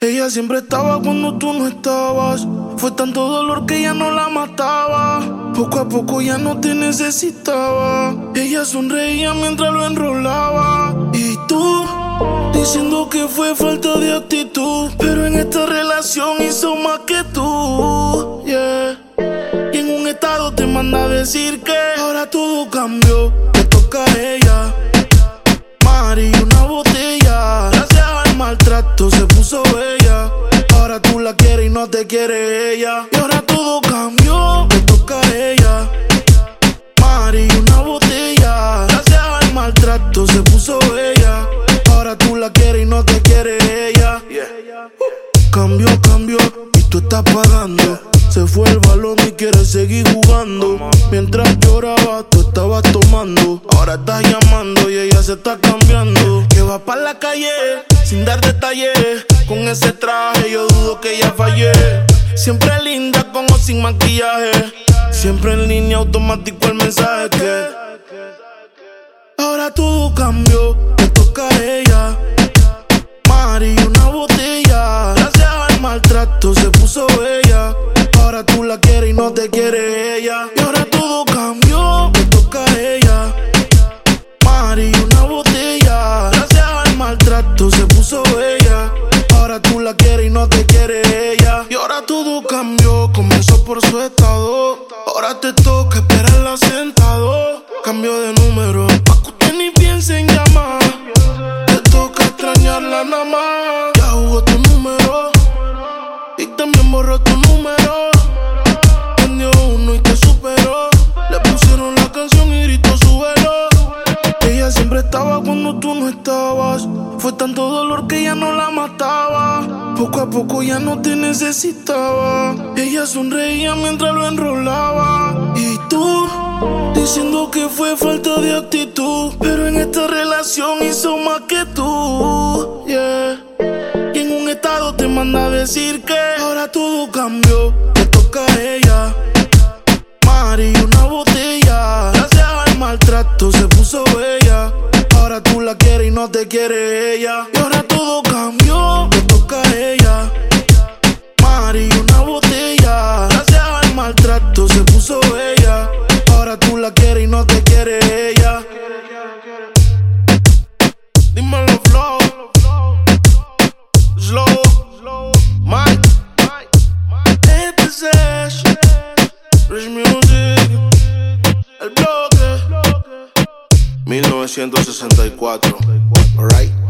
Ella siempre estaba cuando tú no estabas. Fue tanto dolor que ya no la mataba. Poco a poco ya no te necesitaba. Ella sonreía mientras lo enrolaba. Y tú, diciendo que fue falta de actitud. Pero en esta relación hizo más que tú. Yeah. Y en un estado te manda a decir que ahora todo cambió. Te toca a ella. Mari, una botella. Gracias al maltrato se no te quiere ella. Y ahora todo cambió. Te toca a ella. Mari, una botella. Gracias al maltrato se puso bella. Ahora tú la quieres y no te quiere ella. Cambio, cambio, y tú estás pagando. Se fue el balón y quieres seguir jugando. Mientras lloraba, tú estabas tomando. Ahora estás llamando y ella se está cambiando. Que va para la calle sin dar detalles. Con ese traje yo dudo que ella fallé. Siempre linda con o sin maquillaje. Siempre en línea automático el mensaje. Ahora todo cambió, me toca a ella. Mari, una botella. Gracias al maltrato se puso bella. Ahora tú la quieres y no te quiere ella. Y ahora todo cambió, me toca a ella. Mari, una botella. Gracias al maltrato se puso todo cambió, comenzó por su estado. Ahora te toca esperarla sentado. Cambio de número, pa' que usted ni piense en llamar. Te toca extrañarla nada más. Ya jugó tu número y también borró tu número. Cuando tú no estabas. Fue tanto dolor que ya no la mataba. Poco a poco ya no te necesitaba. Ella sonreía mientras lo enrolaba. Y tú, diciendo que fue falta de actitud. Pero en esta relación hizo más que tú. Yeah. Y en un estado te manda a decir que ahora todo cambió. Te toca a ella. Mari, una botella. Gracias al maltrato se puso bella. Ahora tú la quieres y no te quiere ella. Y ahora todo cambió. Te toca a ella. Mari, una botella. Gracias al maltrato se puso bella. Ahora tú la 1964. Alright.